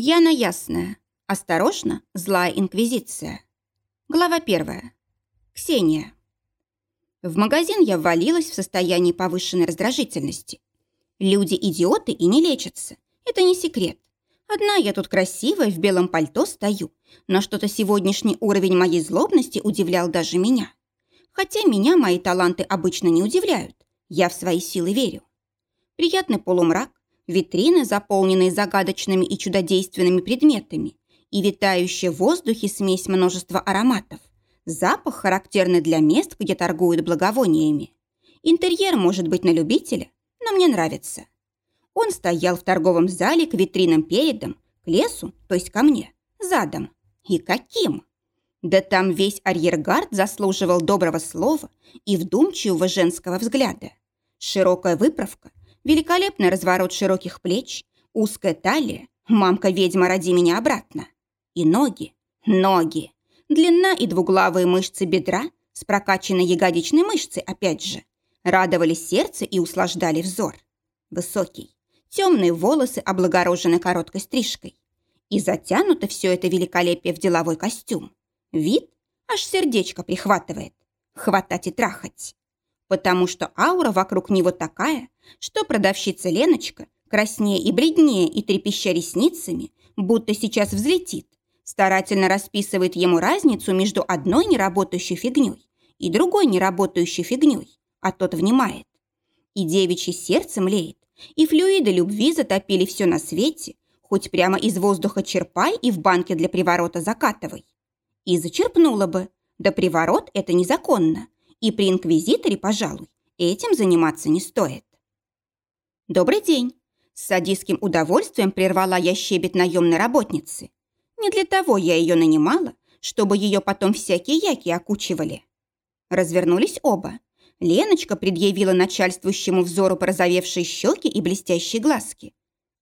Яна Ясная. Осторожно, злая инквизиция. Глава первая. Ксения. В магазин я ввалилась в состоянии повышенной раздражительности. Люди идиоты и не лечатся. Это не секрет. Одна я тут красивая, в белом пальто стою, но что-то сегодняшний уровень моей злобности удивлял даже меня. Хотя меня мои таланты обычно не удивляют. Я в свои силы верю. Приятный полумрак, витрины, заполненные загадочными и чудодейственными предметами, и витающая в воздухе смесь множества ароматов. Запах, характерный для мест, где торгуют благовониями. Интерьер может быть на любителя, но мне нравится. Он стоял в торговом зале к витринам передом, к лесу, то есть ко мне, задом. И каким? Да там весь арьергард заслуживал доброго слова и вдумчивого женского взгляда. Широкая выправка, великолепный разворот широких плеч, узкая талия, мамка-ведьма роди меня обратно. И ноги, ноги, длина и двуглавые мышцы бедра с прокачанной ягодичной мышцей опять же, радовали сердце и услаждали взор. Высокий, темные волосы облагорожены короткой стрижкой. И затянуто все это великолепие в деловой костюм. Вид аж сердечко прихватывает. Хватать и трахать потому что аура вокруг него такая, что продавщица Леночка, краснее и бледнее и трепеща ресницами, будто сейчас взлетит, старательно расписывает ему разницу между одной неработающей фигней и другой неработающей фигней, а тот внимает. И девичье сердце млеет, и флюиды любви затопили все на свете, хоть прямо из воздуха черпай и в банке для приворота закатывай. И зачерпнула бы, да приворот это незаконно, и при инквизиторе, пожалуй, этим заниматься не стоит. «Добрый день!» С садистским удовольствием прервала я щебет наемной работницы. Не для того я ее нанимала, чтобы ее потом всякие яки окучивали. Развернулись оба. Леночка предъявила начальствующему взору порозовевшие щеки и блестящие глазки.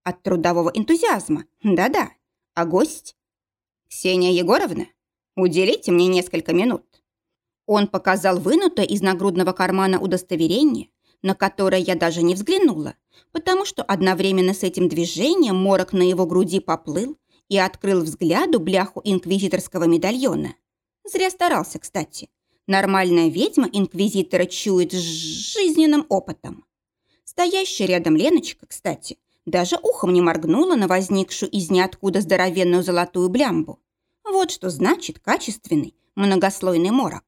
От трудового энтузиазма, да-да. А гость? «Ксения Егоровна, уделите мне несколько минут». Он показал вынутое из нагрудного кармана удостоверение, на которое я даже не взглянула, потому что одновременно с этим движением морок на его груди поплыл и открыл взгляду бляху инквизиторского медальона. Зря старался, кстати. Нормальная ведьма инквизитора чует с жизненным опытом. Стоящая рядом Леночка, кстати, даже ухом не моргнула на возникшую из ниоткуда здоровенную золотую блямбу. Вот что значит качественный многослойный морок.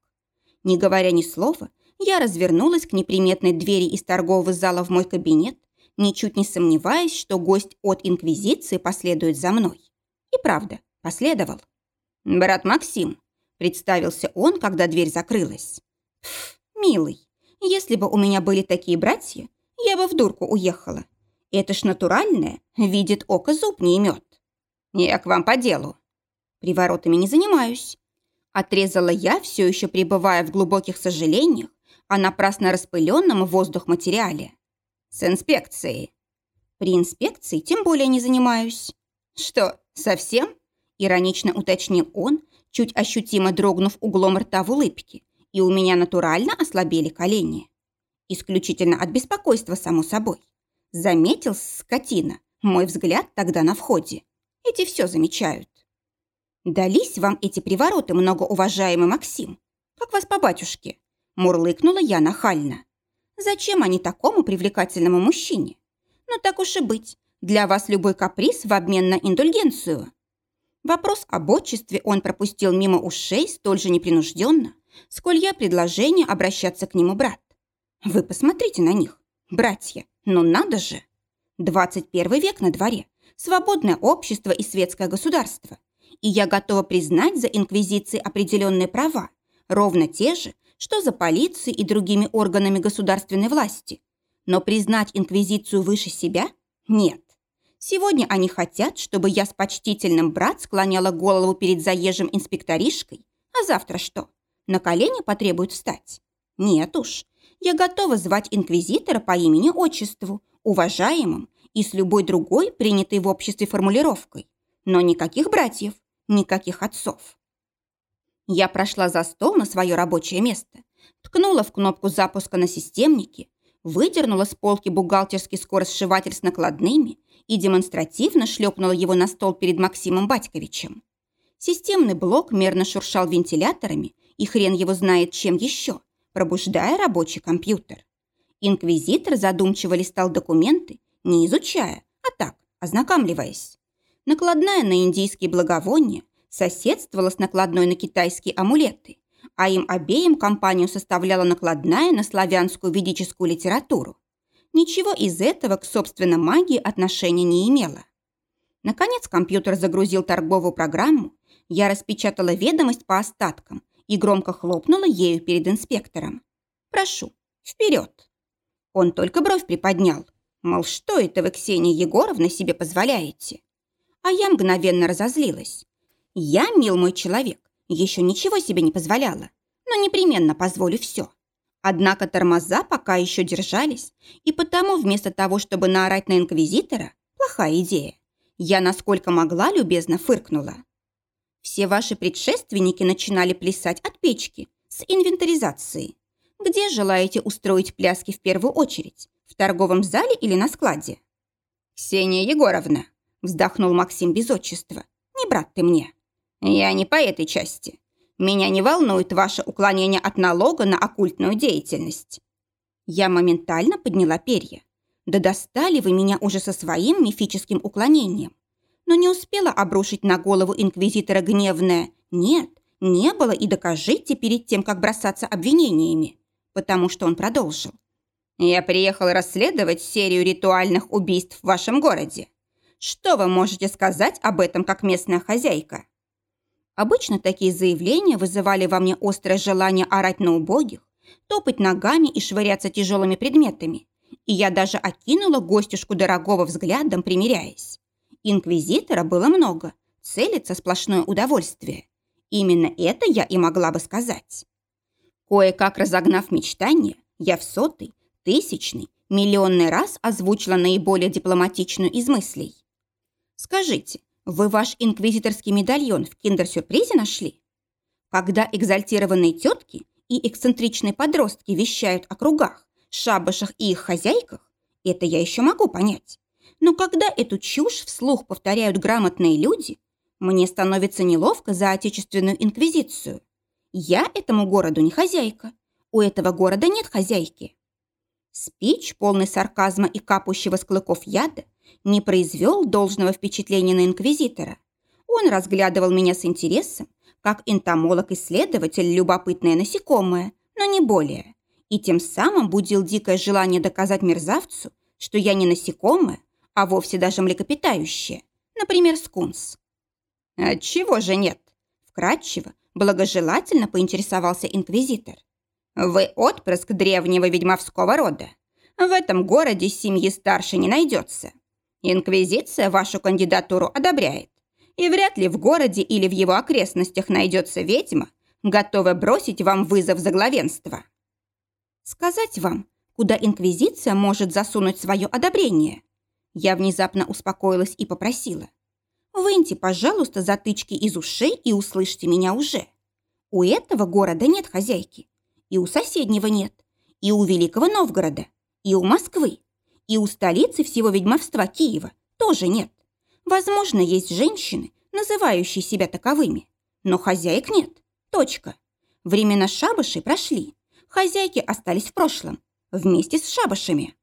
Не говоря ни слова, я развернулась к неприметной двери из торгового зала в мой кабинет, ничуть не сомневаясь, что гость от Инквизиции последует за мной. И правда, последовал. «Брат Максим», — представился он, когда дверь закрылась. «Пф, милый, если бы у меня были такие братья, я бы в дурку уехала. Это ж натуральное, видит око зуб не имет. Я к вам по делу. Приворотами не занимаюсь. Отрезала я, все еще пребывая в глубоких сожалениях о напрасно распыленном воздух материале. С инспекцией. При инспекции тем более не занимаюсь. Что, совсем? Иронично уточнил он, чуть ощутимо дрогнув углом рта в улыбке, и у меня натурально ослабели колени. Исключительно от беспокойства, само собой. Заметил скотина, мой взгляд тогда на входе. Эти все замечают. «Дались вам эти привороты, многоуважаемый Максим? Как вас по батюшке?» Мурлыкнула я нахально. «Зачем они такому привлекательному мужчине? Ну так уж и быть, для вас любой каприз в обмен на индульгенцию». Вопрос об отчестве он пропустил мимо ушей столь же непринужденно, сколь я предложение обращаться к нему брат. Вы посмотрите на них, братья, ну надо же! 21 век на дворе, свободное общество и светское государство и я готова признать за инквизицией определенные права, ровно те же, что за полицией и другими органами государственной власти. Но признать инквизицию выше себя – нет. Сегодня они хотят, чтобы я с почтительным брат склоняла голову перед заезжим инспекторишкой, а завтра что? На колени потребуют встать? Нет уж. Я готова звать инквизитора по имени-отчеству, уважаемым и с любой другой, принятой в обществе формулировкой. Но никаких братьев, никаких отцов. Я прошла за стол на свое рабочее место, ткнула в кнопку запуска на системнике, выдернула с полки бухгалтерский скоросшиватель с накладными и демонстративно шлепнула его на стол перед Максимом Батьковичем. Системный блок мерно шуршал вентиляторами, и хрен его знает чем еще, пробуждая рабочий компьютер. Инквизитор задумчиво листал документы, не изучая, а так, ознакомливаясь. Накладная на индийские благовония соседствовала с накладной на китайские амулеты, а им обеим компанию составляла накладная на славянскую ведическую литературу. Ничего из этого к собственной магии отношения не имело. Наконец компьютер загрузил торговую программу, я распечатала ведомость по остаткам и громко хлопнула ею перед инспектором. «Прошу, вперед!» Он только бровь приподнял. Мол, что это вы, Ксения Егоровна, себе позволяете? А я мгновенно разозлилась. Я, мил мой человек, еще ничего себе не позволяла, но непременно позволю все. Однако тормоза пока еще держались, и потому вместо того, чтобы наорать на инквизитора, плохая идея, я насколько могла любезно фыркнула. Все ваши предшественники начинали плясать от печки с инвентаризацией. Где желаете устроить пляски в первую очередь? В торговом зале или на складе? Ксения Егоровна, вздохнул Максим без отчества. Не брат ты мне. Я не по этой части. Меня не волнует ваше уклонение от налога на оккультную деятельность. Я моментально подняла перья. Да достали вы меня уже со своим мифическим уклонением. Но не успела обрушить на голову инквизитора гневное «нет, не было и докажите перед тем, как бросаться обвинениями» потому что он продолжил. «Я приехал расследовать серию ритуальных убийств в вашем городе. Что вы можете сказать об этом как местная хозяйка?» Обычно такие заявления вызывали во мне острое желание орать на убогих, топать ногами и швыряться тяжелыми предметами. И я даже окинула гостюшку дорогого взглядом, примиряясь. Инквизитора было много, целится сплошное удовольствие. Именно это я и могла бы сказать. Кое-как разогнав мечтание, я в сотый, тысячный, миллионный раз озвучила наиболее дипломатичную из мыслей. «Скажите, вы ваш инквизиторский медальон в киндер-сюрпризе нашли? Когда экзальтированные тетки и эксцентричные подростки вещают о кругах, шабашах и их хозяйках, это я еще могу понять. Но когда эту чушь вслух повторяют грамотные люди, мне становится неловко за отечественную инквизицию. Я этому городу не хозяйка. У этого города нет хозяйки. Спич, полный сарказма и капущего с клыков яда, не произвел должного впечатления на инквизитора. Он разглядывал меня с интересом, как энтомолог-исследователь любопытное насекомое, но не более, и тем самым будил дикое желание доказать мерзавцу, что я не насекомое, а вовсе даже млекопитающее, например, скунс. «Отчего же нет?» Вкратчиво, Благожелательно поинтересовался инквизитор. «Вы отпрыск древнего ведьмовского рода. В этом городе семьи старше не найдется. Инквизиция вашу кандидатуру одобряет. И вряд ли в городе или в его окрестностях найдется ведьма, готовая бросить вам вызов за главенство. Сказать вам, куда инквизиция может засунуть свое одобрение? Я внезапно успокоилась и попросила. Выньте, пожалуйста, затычки из ушей и услышьте меня уже. У этого города нет хозяйки. И у соседнего нет. И у Великого Новгорода. И у Москвы. И у столицы всего ведьмовства Киева тоже нет. Возможно, есть женщины, называющие себя таковыми. Но хозяек нет. Точка. Времена шабашей прошли. Хозяйки остались в прошлом. Вместе с шабашами.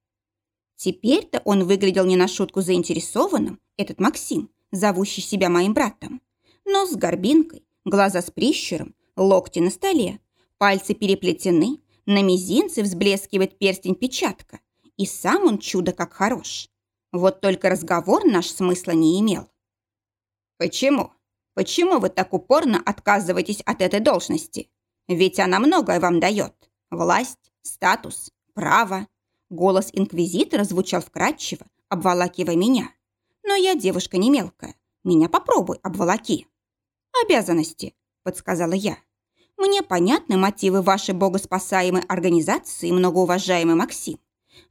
Теперь-то он выглядел не на шутку заинтересованным, этот Максим, зовущий себя моим братом. Нос с горбинкой, глаза с прищуром, локти на столе, пальцы переплетены, на мизинце взблескивает перстень-печатка. И сам он чудо как хорош. Вот только разговор наш смысла не имел. «Почему? Почему вы так упорно отказываетесь от этой должности? Ведь она многое вам дает. Власть, статус, право». Голос инквизитора звучал вкрадчиво, обволакивая меня. Но я девушка не мелкая. Меня попробуй обволоки. Обязанности, подсказала я. Мне понятны мотивы вашей богоспасаемой организации, многоуважаемый Максим.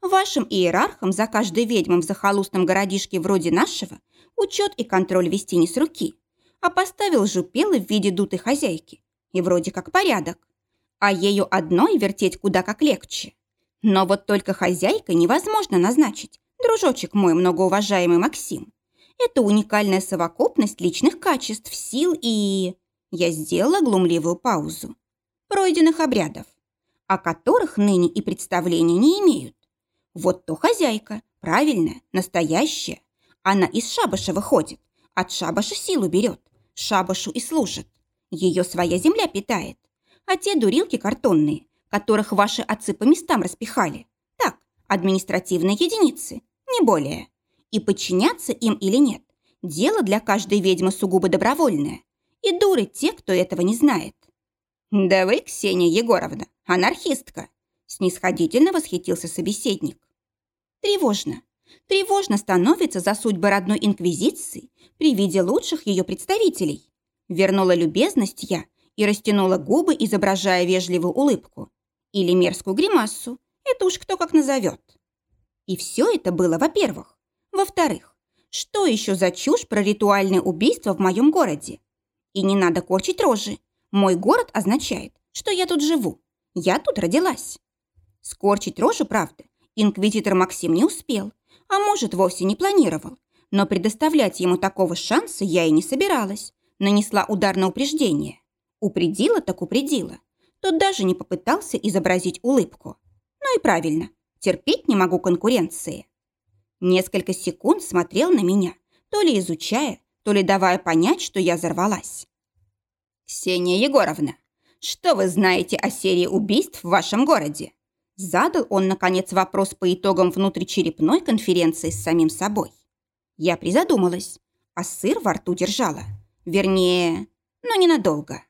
Вашим иерархам за каждой ведьмом в захолустном городишке вроде нашего учет и контроль вести не с руки, а поставил жупелы в виде дутой хозяйки. И вроде как порядок. А ею одной вертеть куда как легче. Но вот только хозяйка невозможно назначить, Дружочек мой, многоуважаемый Максим, это уникальная совокупность личных качеств, сил и... Я сделала глумливую паузу. Пройденных обрядов, о которых ныне и представления не имеют. Вот то хозяйка, правильная, настоящая. Она из шабаша выходит, от шабаша силу берет, шабашу и служит. Ее своя земля питает. А те дурилки картонные, которых ваши отцы по местам распихали, так, административные единицы, не более. И подчиняться им или нет, дело для каждой ведьмы сугубо добровольное. И дуры те, кто этого не знает. «Да вы, Ксения Егоровна, анархистка!» снисходительно восхитился собеседник. Тревожно. Тревожно становится за судьбы родной инквизиции при виде лучших ее представителей. Вернула любезность я и растянула губы, изображая вежливую улыбку. Или мерзкую гримасу. Это уж кто как назовет. И все это было, во-первых. Во-вторых, что еще за чушь про ритуальное убийство в моем городе? И не надо корчить рожи. Мой город означает, что я тут живу. Я тут родилась. Скорчить рожу, правда, инквизитор Максим не успел, а может, вовсе не планировал. Но предоставлять ему такого шанса я и не собиралась. Нанесла удар на упреждение. Упредила так упредила. Тот даже не попытался изобразить улыбку. Ну и правильно, терпеть не могу конкуренции. Несколько секунд смотрел на меня, то ли изучая, то ли давая понять, что я взорвалась. «Ксения Егоровна, что вы знаете о серии убийств в вашем городе?» Задал он, наконец, вопрос по итогам внутричерепной конференции с самим собой. Я призадумалась, а сыр во рту держала. Вернее, но ненадолго.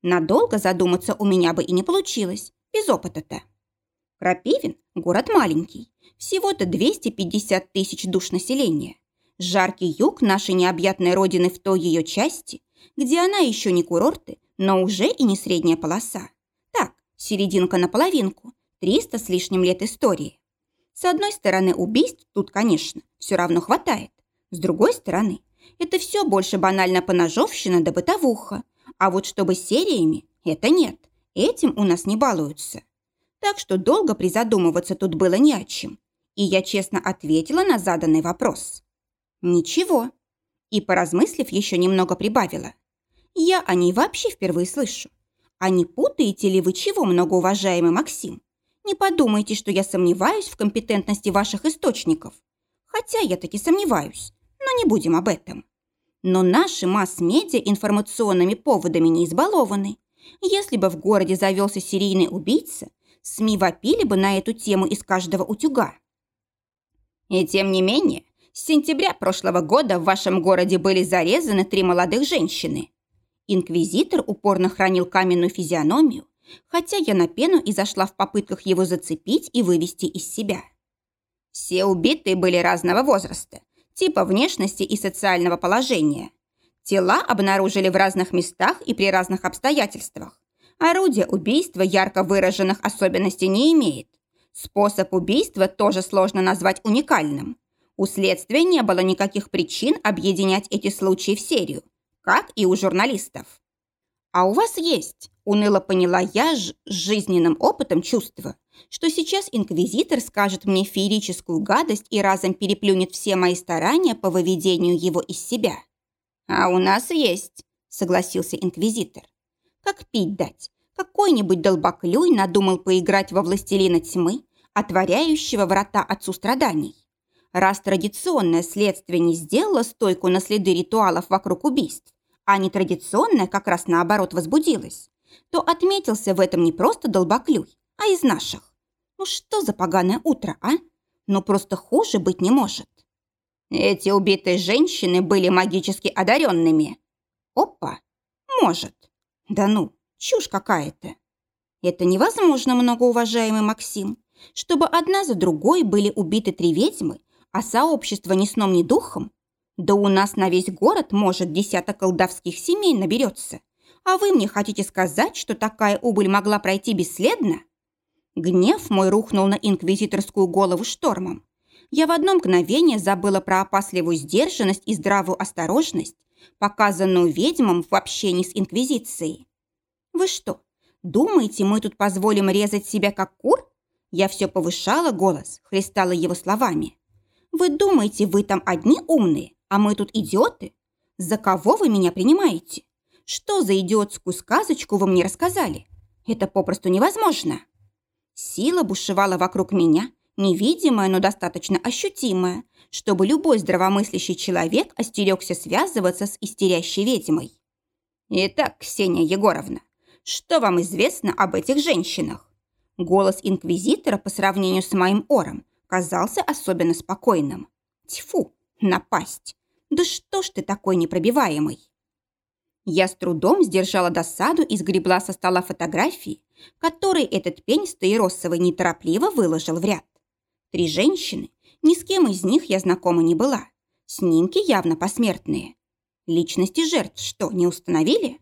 Надолго задуматься у меня бы и не получилось, без опыта-то. Крапивин – город маленький, всего-то 250 тысяч душ населения. Жаркий юг нашей необъятной родины в той ее части, где она еще не курорты, но уже и не средняя полоса. Так, серединка на половинку, 300 с лишним лет истории. С одной стороны, убийств тут, конечно, все равно хватает. С другой стороны, это все больше банально поножовщина да бытовуха. А вот чтобы сериями, это нет. Этим у нас не балуются. Так что долго призадумываться тут было не о чем. И я честно ответила на заданный вопрос. Ничего. И, поразмыслив, еще немного прибавила. Я о ней вообще впервые слышу. А не путаете ли вы чего, многоуважаемый Максим? Не подумайте, что я сомневаюсь в компетентности ваших источников. Хотя я таки сомневаюсь, но не будем об этом. Но наши масс-медиа информационными поводами не избалованы. Если бы в городе завелся серийный убийца, СМИ вопили бы на эту тему из каждого утюга. И тем не менее, с сентября прошлого года в вашем городе были зарезаны три молодых женщины. Инквизитор упорно хранил каменную физиономию, хотя я на пену и зашла в попытках его зацепить и вывести из себя. Все убитые были разного возраста, типа внешности и социального положения. Тела обнаружили в разных местах и при разных обстоятельствах. Орудие убийства ярко выраженных особенностей не имеет. Способ убийства тоже сложно назвать уникальным. У следствия не было никаких причин объединять эти случаи в серию, как и у журналистов. А у вас есть, уныло поняла я ж жизненным опытом чувства, что сейчас инквизитор скажет мне феерическую гадость и разом переплюнет все мои старания по выведению его из себя. А у нас есть, согласился инквизитор. Как пить дать? Какой-нибудь долбоклюй надумал поиграть во властелина тьмы, отворяющего врата отцу страданий. Раз традиционное следствие не сделало стойку на следы ритуалов вокруг убийств, а нетрадиционное как раз наоборот возбудилось, то отметился в этом не просто долбоклюй, а из наших. Ну что за поганое утро, а? Ну просто хуже быть не может. Эти убитые женщины были магически одаренными. Опа, может. Да ну, чушь какая-то. Это невозможно, многоуважаемый Максим, чтобы одна за другой были убиты три ведьмы, а сообщество ни сном, ни духом да у нас на весь город, может, десяток колдовских семей наберется. А вы мне хотите сказать, что такая убыль могла пройти бесследно? Гнев мой рухнул на инквизиторскую голову штормом. Я в одно мгновение забыла про опасливую сдержанность и здравую осторожность, показанную ведьмам в общении с инквизицией. Вы что, думаете, мы тут позволим резать себя как кур? Я все повышала голос, христала его словами. Вы думаете, вы там одни умные, а мы тут идиоты? За кого вы меня принимаете? Что за идиотскую сказочку вы мне рассказали? Это попросту невозможно. Сила бушевала вокруг меня, невидимая, но достаточно ощутимая, чтобы любой здравомыслящий человек остерегся связываться с истерящей ведьмой. Итак, Ксения Егоровна, что вам известно об этих женщинах? Голос инквизитора по сравнению с моим ором казался особенно спокойным. Тьфу, напасть! Да что ж ты такой непробиваемый? Я с трудом сдержала досаду и сгребла со стола фотографии, которые этот пень стаиросовый неторопливо выложил в ряд. Три женщины, ни с кем из них я знакома не была. Снимки явно посмертные. Личности жертв что, не установили?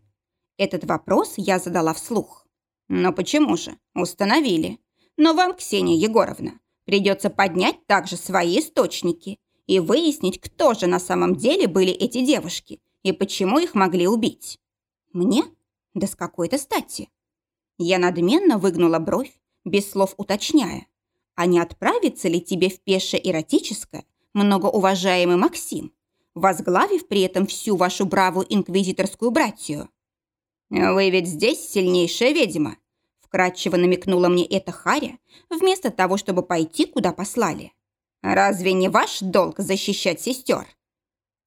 Этот вопрос я задала вслух. Но почему же? Установили. Но вам, Ксения Егоровна, придется поднять также свои источники и выяснить, кто же на самом деле были эти девушки и почему их могли убить. Мне? Да с какой-то стати. Я надменно выгнула бровь, без слов уточняя. А не отправится ли тебе в пеше эротическое, многоуважаемый Максим, возглавив при этом всю вашу бравую инквизиторскую братью? «Вы ведь здесь сильнейшая ведьма», – вкратчиво намекнула мне эта Харя, вместо того, чтобы пойти, куда послали. «Разве не ваш долг защищать сестер?»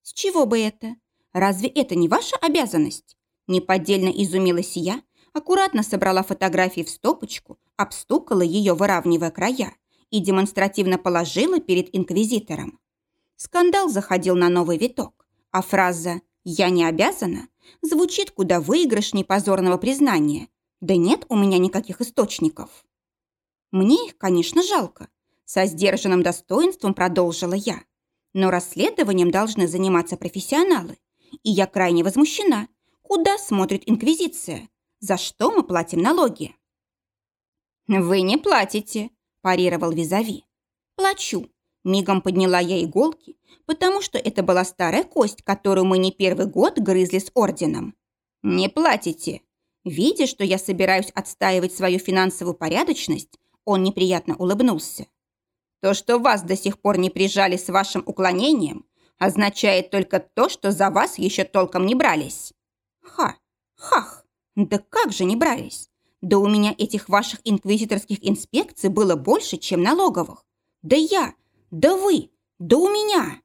«С чего бы это? Разве это не ваша обязанность?» Неподдельно изумилась я, аккуратно собрала фотографии в стопочку, обстукала ее, выравнивая края, и демонстративно положила перед инквизитором. Скандал заходил на новый виток, а фраза «я не обязана» звучит куда выигрышней позорного признания. Да нет у меня никаких источников. Мне их, конечно, жалко. Со сдержанным достоинством продолжила я. Но расследованием должны заниматься профессионалы. И я крайне возмущена. Куда смотрит Инквизиция? За что мы платим налоги? «Вы не платите», – парировал Визави. «Плачу». Мигом подняла я иголки потому что это была старая кость, которую мы не первый год грызли с орденом. Не платите. Видя, что я собираюсь отстаивать свою финансовую порядочность, он неприятно улыбнулся. То, что вас до сих пор не прижали с вашим уклонением, означает только то, что за вас еще толком не брались. Ха, хах, да как же не брались? Да у меня этих ваших инквизиторских инспекций было больше, чем налоговых. Да я, да вы, да у меня.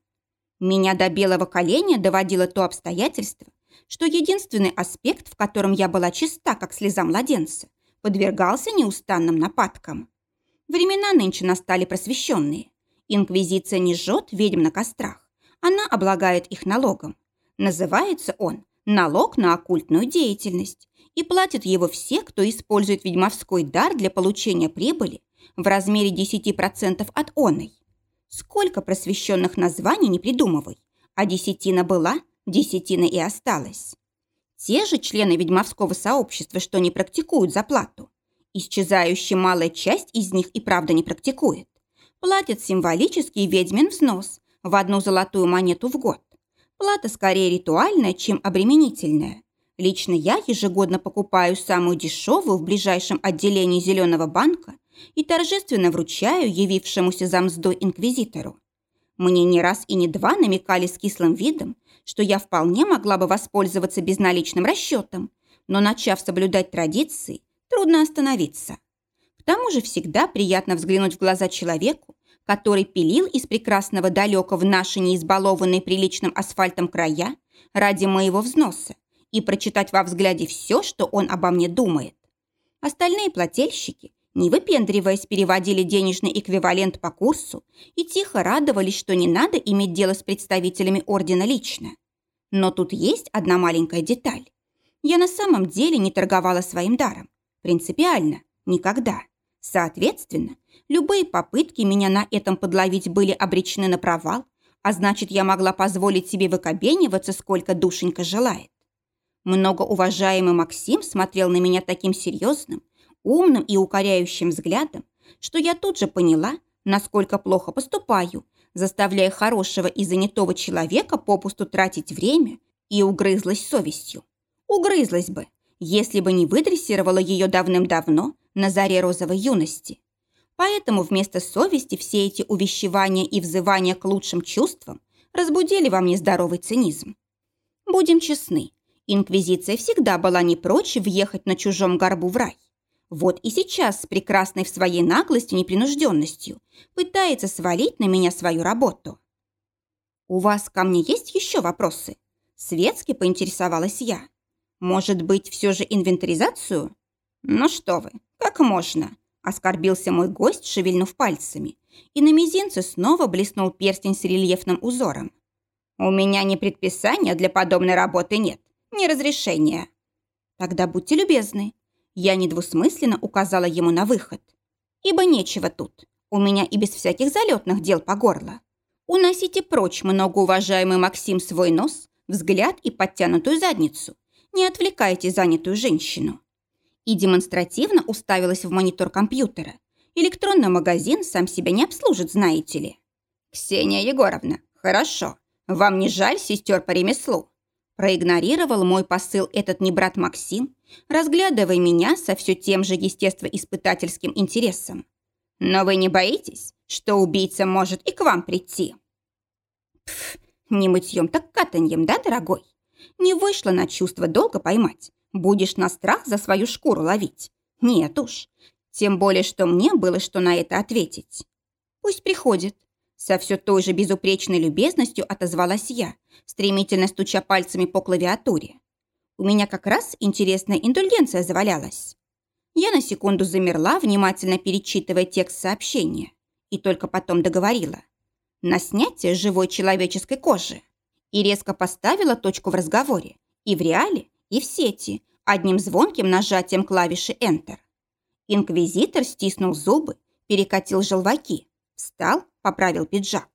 Меня до белого коленя доводило то обстоятельство, что единственный аспект, в котором я была чиста, как слеза младенца, подвергался неустанным нападкам. Времена нынче настали просвещенные. Инквизиция не жжет ведьм на кострах. Она облагает их налогом. Называется он «налог на оккультную деятельность» и платят его все, кто использует ведьмовской дар для получения прибыли в размере 10% от оной. Сколько просвещенных названий не придумывай, а десятина была, десятина и осталась. Те же члены ведьмовского сообщества, что не практикуют заплату. Исчезающая малая часть из них и правда не практикует. Платят символический ведьмин взнос в одну золотую монету в год. Плата скорее ритуальная, чем обременительная. Лично я ежегодно покупаю самую дешевую в ближайшем отделении зеленого банка и торжественно вручаю явившемуся за мздой инквизитору. Мне не раз и не два намекали с кислым видом, что я вполне могла бы воспользоваться безналичным расчетом, но, начав соблюдать традиции, трудно остановиться. К тому же всегда приятно взглянуть в глаза человеку, который пилил из прекрасного далека в наши неизбалованные приличным асфальтом края ради моего взноса и прочитать во взгляде все, что он обо мне думает. Остальные плательщики не выпендриваясь, переводили денежный эквивалент по курсу и тихо радовались, что не надо иметь дело с представителями ордена лично. Но тут есть одна маленькая деталь. Я на самом деле не торговала своим даром. Принципиально. Никогда. Соответственно, любые попытки меня на этом подловить были обречены на провал, а значит, я могла позволить себе выкобениваться, сколько душенька желает. Многоуважаемый Максим смотрел на меня таким серьезным, умным и укоряющим взглядом, что я тут же поняла, насколько плохо поступаю, заставляя хорошего и занятого человека попусту тратить время и угрызлась совестью. Угрызлась бы, если бы не выдрессировала ее давным-давно на заре розовой юности. Поэтому вместо совести все эти увещевания и взывания к лучшим чувствам разбудили во мне здоровый цинизм. Будем честны, инквизиция всегда была не прочь въехать на чужом горбу в рай. Вот и сейчас с прекрасной в своей наглости непринужденностью пытается свалить на меня свою работу. «У вас ко мне есть еще вопросы?» Светски поинтересовалась я. «Может быть, все же инвентаризацию?» «Ну что вы, как можно?» Оскорбился мой гость, шевельнув пальцами, и на мизинце снова блеснул перстень с рельефным узором. «У меня ни предписания для подобной работы нет, ни разрешения». «Тогда будьте любезны». Я недвусмысленно указала ему на выход. «Ибо нечего тут. У меня и без всяких залетных дел по горло. Уносите прочь, многоуважаемый Максим, свой нос, взгляд и подтянутую задницу. Не отвлекайте занятую женщину. И демонстративно уставилась в монитор компьютера. Электронный магазин сам себя не обслужит, знаете ли. «Ксения Егоровна, хорошо. Вам не жаль сестер по ремеслу?» Проигнорировал мой посыл этот не брат Максим, разглядывая меня со все тем же естествоиспытательским интересом. «Но вы не боитесь, что убийца может и к вам прийти. Пф, не мытьем, так катаньем, да, дорогой? Не вышло на чувство долго поймать. Будешь на страх за свою шкуру ловить. Нет уж. Тем более, что мне было что на это ответить. Пусть приходит. Со все той же безупречной любезностью отозвалась я, стремительно стуча пальцами по клавиатуре. У меня как раз интересная индульгенция завалялась. Я на секунду замерла, внимательно перечитывая текст сообщения и только потом договорила. На снятие живой человеческой кожи. И резко поставила точку в разговоре. И в реале, и в сети, одним звонким нажатием клавиши Enter. Инквизитор стиснул зубы, перекатил желваки, встал, поправил пиджак.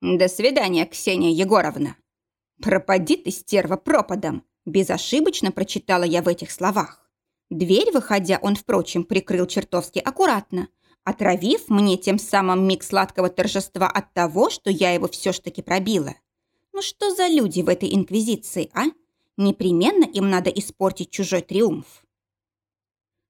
«До свидания, Ксения Егоровна!» «Пропади ты, стерва, пропадом!» Безошибочно прочитала я в этих словах. Дверь, выходя, он, впрочем, прикрыл чертовски аккуратно, отравив мне тем самым миг сладкого торжества от того, что я его все ж таки пробила. Ну что за люди в этой инквизиции, а? Непременно им надо испортить чужой триумф.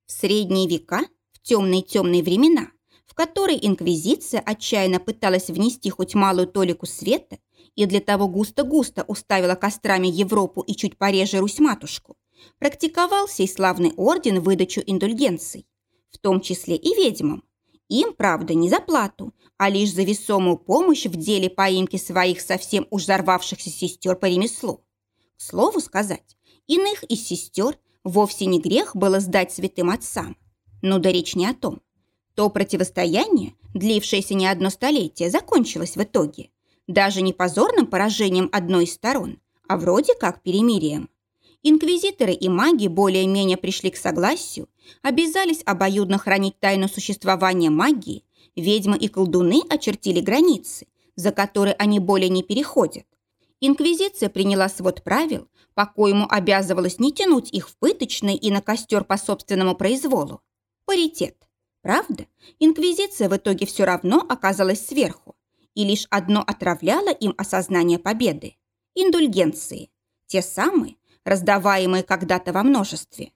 В средние века, в темные-темные времена, в которые инквизиция отчаянно пыталась внести хоть малую толику света и для того густо-густо уставила кострами Европу и чуть пореже Русь-матушку, практиковался и славный орден выдачу индульгенций, в том числе и ведьмам, им, правда, не за плату, а лишь за весомую помощь в деле поимки своих совсем уж взорвавшихся сестер по ремеслу. К слову сказать, иных из сестер вовсе не грех было сдать святым отцам. Но да речь не о том. То противостояние, длившееся не одно столетие, закончилось в итоге. Даже не позорным поражением одной из сторон, а вроде как перемирием. Инквизиторы и маги более-менее пришли к согласию, обязались обоюдно хранить тайну существования магии, ведьмы и колдуны очертили границы, за которые они более не переходят. Инквизиция приняла свод правил, по коему обязывалась не тянуть их в пыточный и на костер по собственному произволу. Паритет. Правда, инквизиция в итоге все равно оказалась сверху, и лишь одно отравляло им осознание победы – индульгенции. Те самые, раздаваемые когда-то во множестве.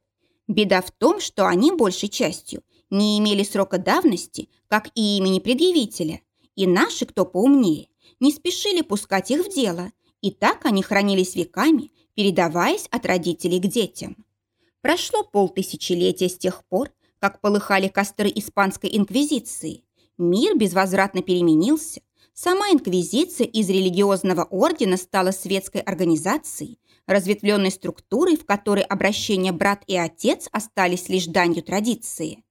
Беда в том, что они большей частью не имели срока давности, как и имени предъявителя, и наши, кто поумнее, не спешили пускать их в дело, и так они хранились веками, передаваясь от родителей к детям. Прошло полтысячелетия с тех пор, как полыхали костры Испанской инквизиции. Мир безвозвратно переменился. Сама инквизиция из религиозного ордена стала светской организацией, разветвленной структурой, в которой обращение брат и отец остались лишь данью традиции.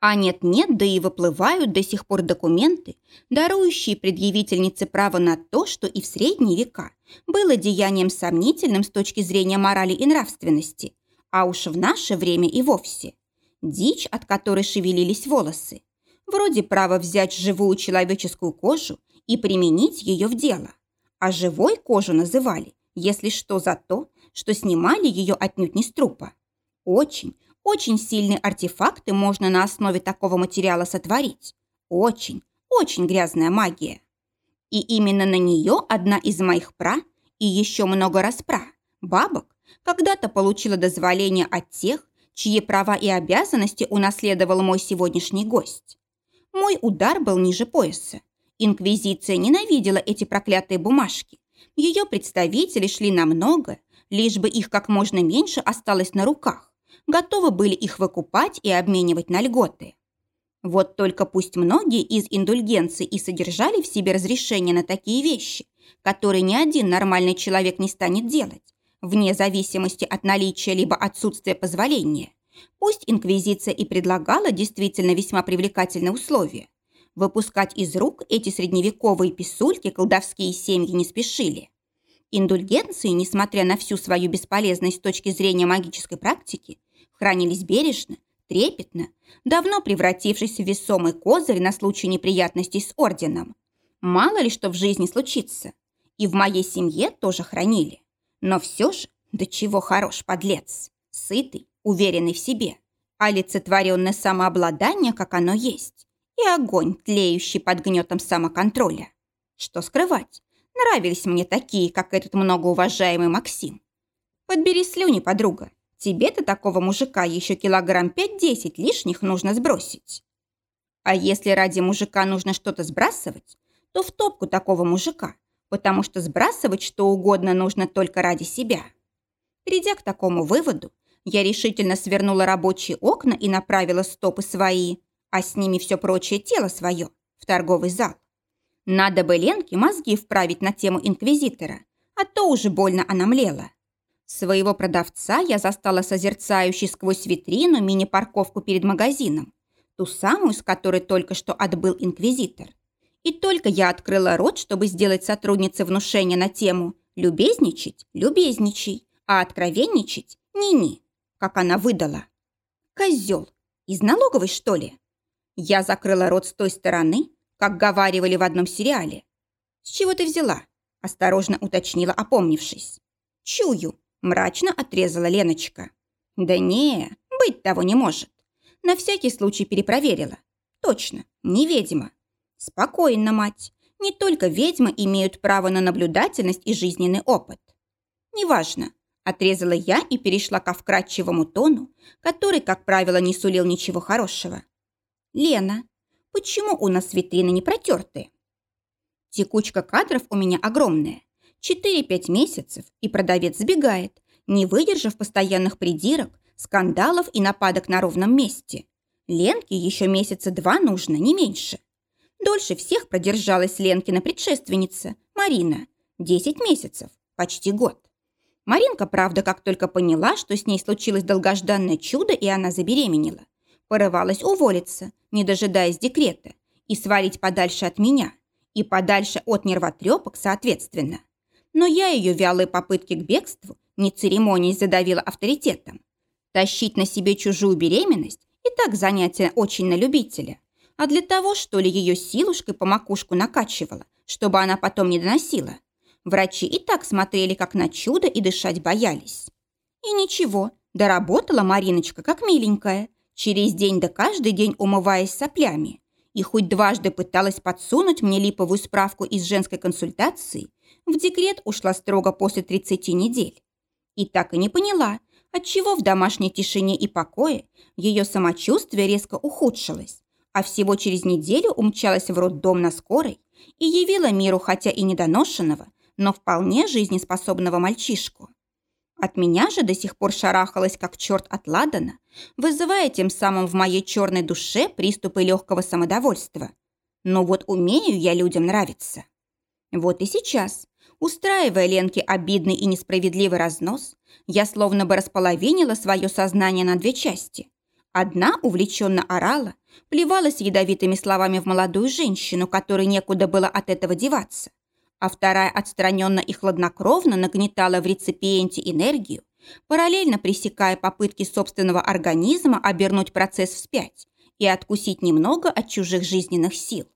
А нет-нет, да и выплывают до сих пор документы, дарующие предъявительнице право на то, что и в средние века было деянием сомнительным с точки зрения морали и нравственности, а уж в наше время и вовсе. Дичь, от которой шевелились волосы. Вроде права взять живую человеческую кожу и применить ее в дело. А живой кожу называли если что, за то, что снимали ее отнюдь не с трупа. Очень, очень сильные артефакты можно на основе такого материала сотворить. Очень, очень грязная магия. И именно на нее одна из моих пра и еще много раз пра, бабок, когда-то получила дозволение от тех, чьи права и обязанности унаследовал мой сегодняшний гость. Мой удар был ниже пояса. Инквизиция ненавидела эти проклятые бумажки. Ее представители шли на многое, лишь бы их как можно меньше осталось на руках. Готовы были их выкупать и обменивать на льготы. Вот только пусть многие из индульгенций и содержали в себе разрешение на такие вещи, которые ни один нормальный человек не станет делать, вне зависимости от наличия либо отсутствия позволения. Пусть инквизиция и предлагала действительно весьма привлекательные условия. Выпускать из рук эти средневековые писульки колдовские семьи не спешили. Индульгенции, несмотря на всю свою бесполезность с точки зрения магической практики, хранились бережно, трепетно, давно превратившись в весомый козырь на случай неприятностей с орденом. Мало ли что в жизни случится. И в моей семье тоже хранили. Но все же, до чего хорош подлец. Сытый, уверенный в себе. Олицетворенное самообладание, как оно есть. И огонь, тлеющий под гнетом самоконтроля. Что скрывать? Нравились мне такие, как этот многоуважаемый Максим. Подбери слюни, подруга. Тебе-то такого мужика еще килограмм пять-десять лишних нужно сбросить. А если ради мужика нужно что-то сбрасывать, то в топку такого мужика, потому что сбрасывать что угодно нужно только ради себя. Придя к такому выводу, я решительно свернула рабочие окна и направила стопы свои, а с ними все прочее тело свое, в торговый зал. Надо бы Ленке мозги вправить на тему инквизитора, а то уже больно она млела. Своего продавца я застала созерцающей сквозь витрину мини-парковку перед магазином, ту самую, с которой только что отбыл инквизитор. И только я открыла рот, чтобы сделать сотруднице внушение на тему «любезничать, любезничай, а откровенничать – ни-ни», как она выдала. Козел. Из налоговой, что ли? Я закрыла рот с той стороны, как говаривали в одном сериале. «С чего ты взяла?» – осторожно уточнила, опомнившись. «Чую», Мрачно отрезала Леночка. Да не, быть того не может. На всякий случай перепроверила. Точно, не ведьма. Спокойно, мать. Не только ведьмы имеют право на наблюдательность и жизненный опыт. Неважно. Отрезала я и перешла ко вкрадчивому тону, который, как правило, не сулил ничего хорошего. «Лена, почему у нас витрины не протерты?» Текучка кадров у меня огромная. 4-5 месяцев, и продавец сбегает, не выдержав постоянных придирок, скандалов и нападок на ровном месте. Ленке еще месяца два нужно, не меньше. Дольше всех продержалась Ленкина предшественница, Марина. 10 месяцев, почти год. Маринка, правда, как только поняла, что с ней случилось долгожданное чудо, и она забеременела, порывалась уволиться, не дожидаясь декрета, и свалить подальше от меня, и подальше от нервотрепок, соответственно но я ее вялые попытки к бегству не церемонией задавила авторитетом. Тащить на себе чужую беременность и так занятие очень на любителя. А для того, что ли, ее силушкой по макушку накачивала, чтобы она потом не доносила. Врачи и так смотрели как на чудо и дышать боялись. И ничего, доработала Мариночка как миленькая, через день да каждый день умываясь соплями. И хоть дважды пыталась подсунуть мне липовую справку из женской консультации, в декрет ушла строго после 30 недель. И так и не поняла, отчего в домашней тишине и покое ее самочувствие резко ухудшилось, а всего через неделю умчалась в роддом на скорой и явила миру хотя и недоношенного, но вполне жизнеспособного мальчишку. От меня же до сих пор шарахалась, как черт от ладана, вызывая тем самым в моей черной душе приступы легкого самодовольства. Но вот умею я людям нравиться. Вот и сейчас, Устраивая Ленке обидный и несправедливый разнос, я словно бы располовинила свое сознание на две части. Одна увлеченно орала, плевалась ядовитыми словами в молодую женщину, которой некуда было от этого деваться, а вторая отстраненно и хладнокровно нагнетала в реципиенте энергию, параллельно пресекая попытки собственного организма обернуть процесс вспять и откусить немного от чужих жизненных сил.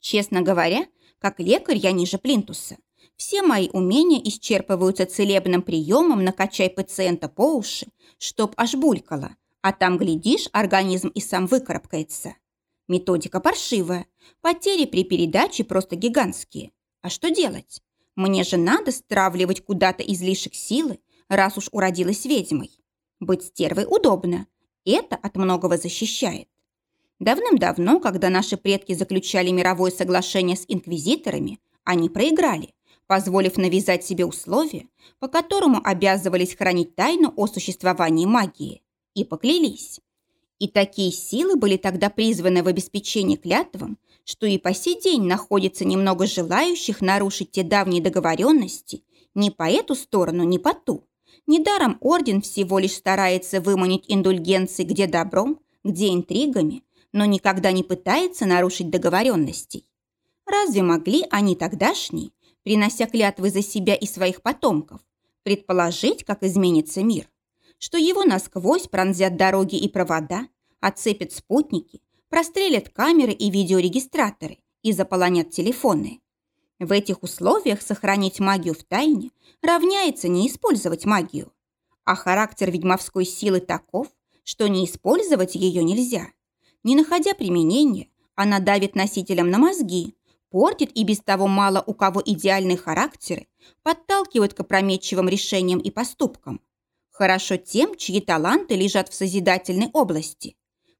Честно говоря, как лекарь я ниже плинтуса. Все мои умения исчерпываются целебным приемом «накачай пациента по уши», чтоб аж булькало, а там, глядишь, организм и сам выкарабкается. Методика паршивая, потери при передаче просто гигантские. А что делать? Мне же надо стравливать куда-то излишек силы, раз уж уродилась ведьмой. Быть стервой удобно. Это от многого защищает. Давным-давно, когда наши предки заключали мировое соглашение с инквизиторами, они проиграли, позволив навязать себе условия, по которому обязывались хранить тайну о существовании магии, и поклялись. И такие силы были тогда призваны в обеспечении клятвам, что и по сей день находится немного желающих нарушить те давние договоренности ни по эту сторону, ни по ту. Недаром орден всего лишь старается выманить индульгенции где добром, где интригами, но никогда не пытается нарушить договоренностей. Разве могли они тогдашние, принося клятвы за себя и своих потомков, предположить, как изменится мир? Что его насквозь пронзят дороги и провода, отцепят спутники, прострелят камеры и видеорегистраторы и заполонят телефоны. В этих условиях сохранить магию в тайне равняется не использовать магию. А характер ведьмовской силы таков, что не использовать ее нельзя. Не находя применения, она давит носителям на мозги, портит и без того мало у кого идеальные характеры, подталкивает к опрометчивым решениям и поступкам. Хорошо тем, чьи таланты лежат в созидательной области.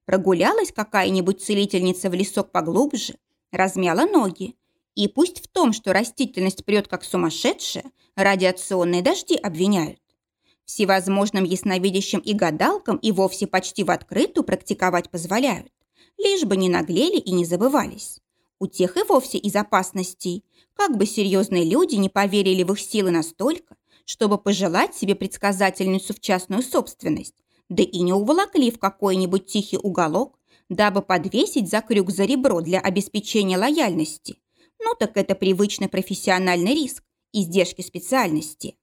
Прогулялась какая-нибудь целительница в лесок поглубже, размяла ноги. И пусть в том, что растительность прет как сумасшедшая, радиационные дожди обвиняют. Всевозможным ясновидящим и гадалкам и вовсе почти в открытую практиковать позволяют, лишь бы не наглели и не забывались. У тех и вовсе из опасностей, как бы серьезные люди не поверили в их силы настолько, чтобы пожелать себе предсказательницу в частную собственность, да и не уволокли в какой-нибудь тихий уголок, дабы подвесить за крюк за ребро для обеспечения лояльности. Ну так это привычный профессиональный риск, издержки специальности.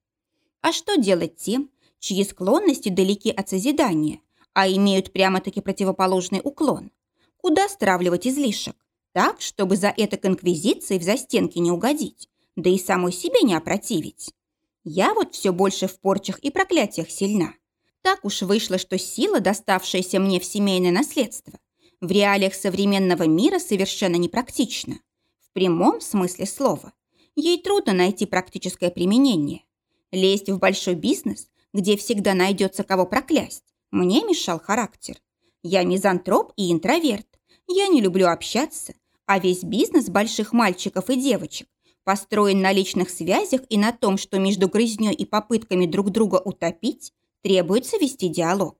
А что делать тем, чьи склонности далеки от созидания, а имеют прямо-таки противоположный уклон? Куда стравливать излишек? Так, чтобы за это к инквизиции в застенки не угодить, да и самой себе не опротивить. Я вот все больше в порчах и проклятиях сильна. Так уж вышло, что сила, доставшаяся мне в семейное наследство, в реалиях современного мира совершенно непрактична. В прямом смысле слова. Ей трудно найти практическое применение. Лезть в большой бизнес, где всегда найдется кого проклясть, мне мешал характер. Я мизантроп и интроверт. Я не люблю общаться, а весь бизнес больших мальчиков и девочек построен на личных связях и на том, что между грызнёй и попытками друг друга утопить Требуется вести диалог.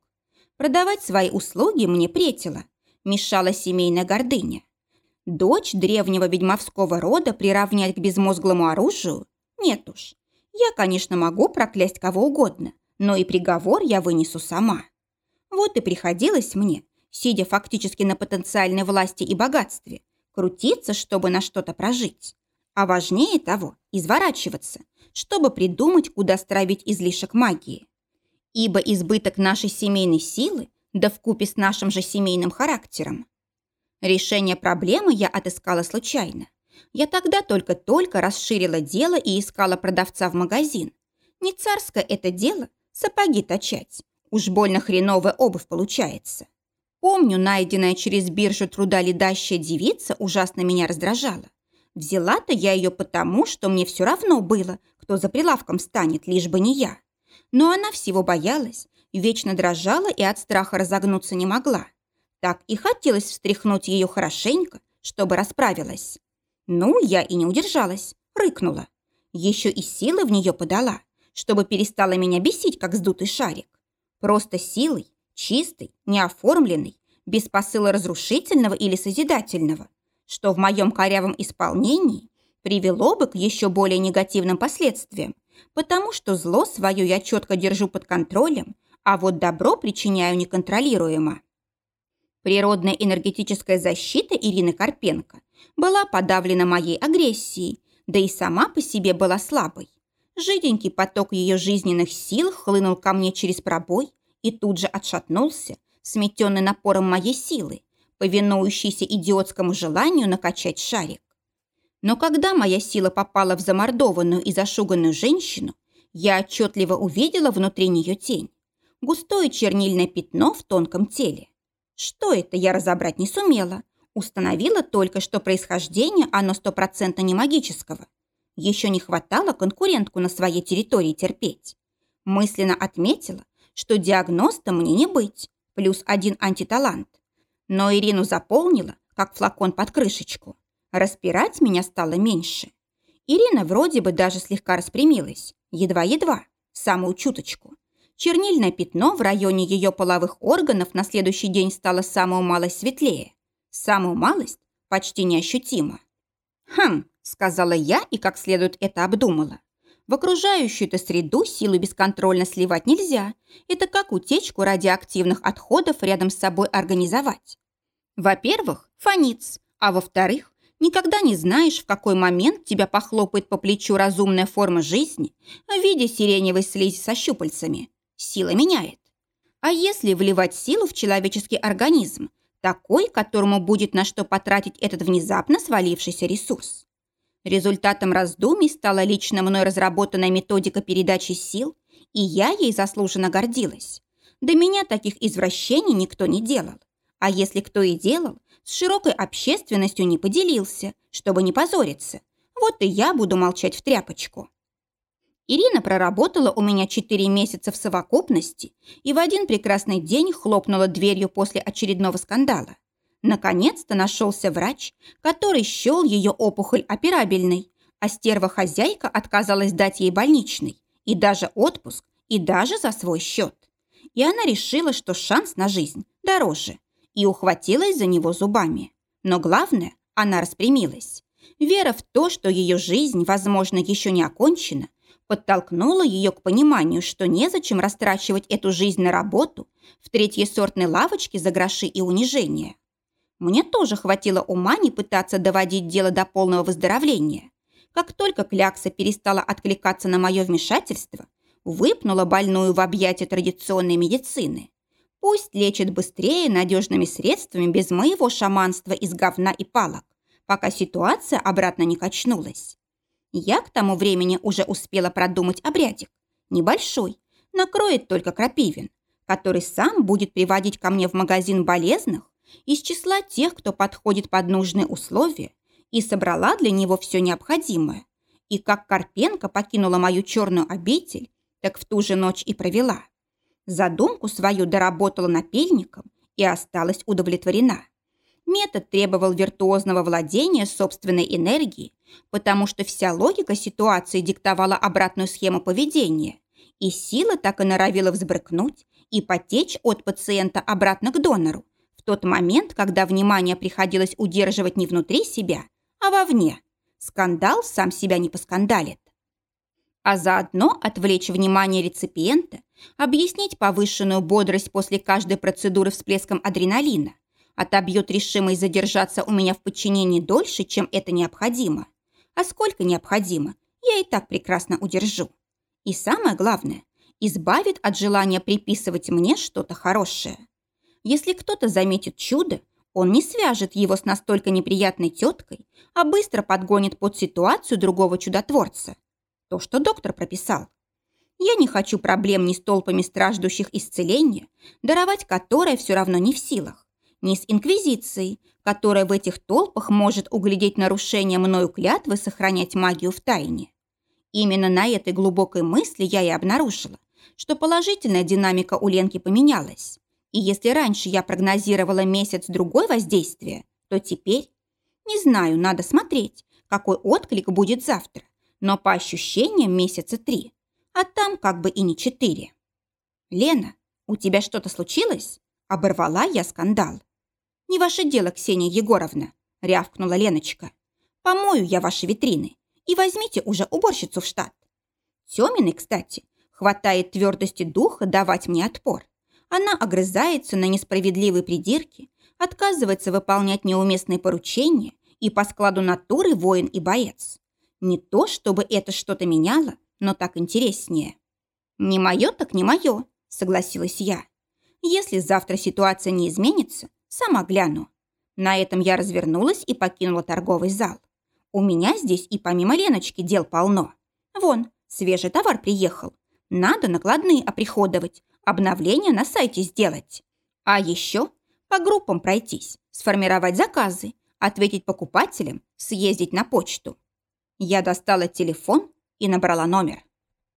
Продавать свои услуги мне претило. Мешала семейная гордыня. Дочь древнего ведьмовского рода приравнять к безмозглому оружию? Нет уж. Я, конечно, могу проклясть кого угодно, но и приговор я вынесу сама. Вот и приходилось мне, сидя фактически на потенциальной власти и богатстве, крутиться, чтобы на что-то прожить. А важнее того, изворачиваться, чтобы придумать, куда стравить излишек магии ибо избыток нашей семейной силы да вкупе с нашим же семейным характером. Решение проблемы я отыскала случайно. Я тогда только-только расширила дело и искала продавца в магазин. Не царское это дело сапоги точать. Уж больно хреновая обувь получается. Помню, найденная через биржу труда ледащая девица ужасно меня раздражала. Взяла-то я ее потому, что мне все равно было, кто за прилавком станет, лишь бы не я. Но она всего боялась, вечно дрожала и от страха разогнуться не могла. Так и хотелось встряхнуть ее хорошенько, чтобы расправилась. Ну, я и не удержалась, рыкнула. Еще и силы в нее подала, чтобы перестала меня бесить, как сдутый шарик. Просто силой, чистой, неоформленной, без посыла разрушительного или созидательного, что в моем корявом исполнении привело бы к еще более негативным последствиям, потому что зло свое я четко держу под контролем, а вот добро причиняю неконтролируемо. Природная энергетическая защита Ирины Карпенко была подавлена моей агрессией, да и сама по себе была слабой. Жиденький поток ее жизненных сил хлынул ко мне через пробой и тут же отшатнулся, сметенный напором моей силы, повинующийся идиотскому желанию накачать шарик. Но когда моя сила попала в замордованную и зашуганную женщину, я отчетливо увидела внутри нее тень. Густое чернильное пятно в тонком теле. Что это, я разобрать не сумела. Установила только, что происхождение оно стопроцентно не магического. Еще не хватало конкурентку на своей территории терпеть. Мысленно отметила, что диагностом мне не быть, плюс один антиталант. Но Ирину заполнила, как флакон под крышечку. Распирать меня стало меньше. Ирина вроде бы даже слегка распрямилась. Едва-едва, самую чуточку. Чернильное пятно в районе ее половых органов на следующий день стало самую малость светлее. Самую малость почти неощутимо. «Хм», — сказала я и как следует это обдумала. В окружающую-то среду силу бесконтрольно сливать нельзя. Это как утечку радиоактивных отходов рядом с собой организовать. Во-первых, фаниц, а во-вторых, никогда не знаешь, в какой момент тебя похлопает по плечу разумная форма жизни в виде сиреневой слизи со щупальцами. Сила меняет. А если вливать силу в человеческий организм, такой, которому будет на что потратить этот внезапно свалившийся ресурс? Результатом раздумий стала лично мной разработанная методика передачи сил, и я ей заслуженно гордилась. До меня таких извращений никто не делал. А если кто и делал, с широкой общественностью не поделился, чтобы не позориться. Вот и я буду молчать в тряпочку. Ирина проработала у меня 4 месяца в совокупности и в один прекрасный день хлопнула дверью после очередного скандала. Наконец-то нашелся врач, который счел ее опухоль операбельной, а стерва-хозяйка отказалась дать ей больничный, и даже отпуск, и даже за свой счет. И она решила, что шанс на жизнь дороже, и ухватилась за него зубами. Но главное, она распрямилась. Вера в то, что ее жизнь, возможно, еще не окончена, подтолкнула ее к пониманию, что незачем растрачивать эту жизнь на работу в третьей сортной лавочке за гроши и унижения. Мне тоже хватило ума не пытаться доводить дело до полного выздоровления. Как только клякса перестала откликаться на мое вмешательство, выпнула больную в объятия традиционной медицины. Пусть лечит быстрее надежными средствами без моего шаманства из говна и палок, пока ситуация обратно не качнулась. Я к тому времени уже успела продумать обрядик. Небольшой, накроет только крапивин, который сам будет приводить ко мне в магазин болезных из числа тех, кто подходит под нужные условия, и собрала для него все необходимое. И как Карпенко покинула мою черную обитель, так в ту же ночь и провела. Задумку свою доработала напильником и осталась удовлетворена. Метод требовал виртуозного владения собственной энергией, потому что вся логика ситуации диктовала обратную схему поведения, и сила так и норовила взбрыкнуть и потечь от пациента обратно к донору, в тот момент, когда внимание приходилось удерживать не внутри себя, а вовне. Скандал сам себя не поскандалит. А заодно отвлечь внимание реципиента, объяснить повышенную бодрость после каждой процедуры всплеском адреналина, отобьет решимость задержаться у меня в подчинении дольше, чем это необходимо. А сколько необходимо, я и так прекрасно удержу. И самое главное, избавит от желания приписывать мне что-то хорошее. Если кто-то заметит чудо, он не свяжет его с настолько неприятной теткой, а быстро подгонит под ситуацию другого чудотворца. То, что доктор прописал. Я не хочу проблем ни с толпами страждущих исцеления, даровать которое все равно не в силах, ни с инквизицией, которая в этих толпах может углядеть нарушение мною клятвы сохранять магию в тайне. Именно на этой глубокой мысли я и обнаружила, что положительная динамика у Ленки поменялась. И если раньше я прогнозировала месяц-другой воздействия, то теперь... Не знаю, надо смотреть, какой отклик будет завтра. Но по ощущениям месяца три. А там как бы и не четыре. «Лена, у тебя что-то случилось?» Оборвала я скандал. «Не ваше дело, Ксения Егоровна», — рявкнула Леночка. «Помою я ваши витрины и возьмите уже уборщицу в штат». Тёминой, кстати, хватает твердости духа давать мне отпор. Она огрызается на несправедливые придирки, отказывается выполнять неуместные поручения и по складу натуры воин и боец. Не то, чтобы это что-то меняло, но так интереснее. «Не мое, так не мое», — согласилась я. «Если завтра ситуация не изменится, сама гляну». На этом я развернулась и покинула торговый зал. У меня здесь и помимо Леночки дел полно. Вон, свежий товар приехал. Надо накладные оприходовать, обновление на сайте сделать. А еще по группам пройтись, сформировать заказы, ответить покупателям, съездить на почту. Я достала телефон и набрала номер.